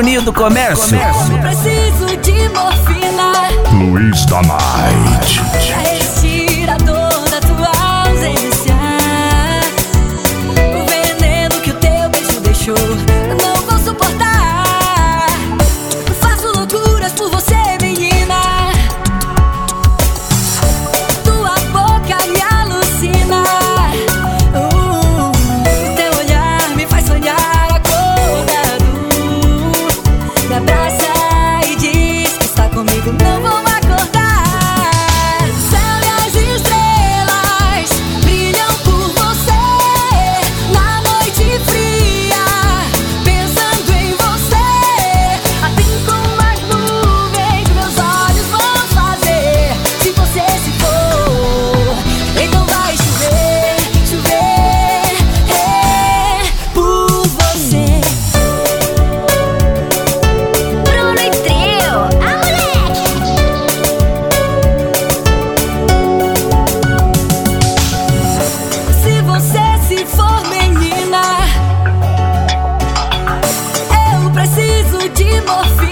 Bruninho do Comércio. Preciso de morfina. Luiz da Night. morfina.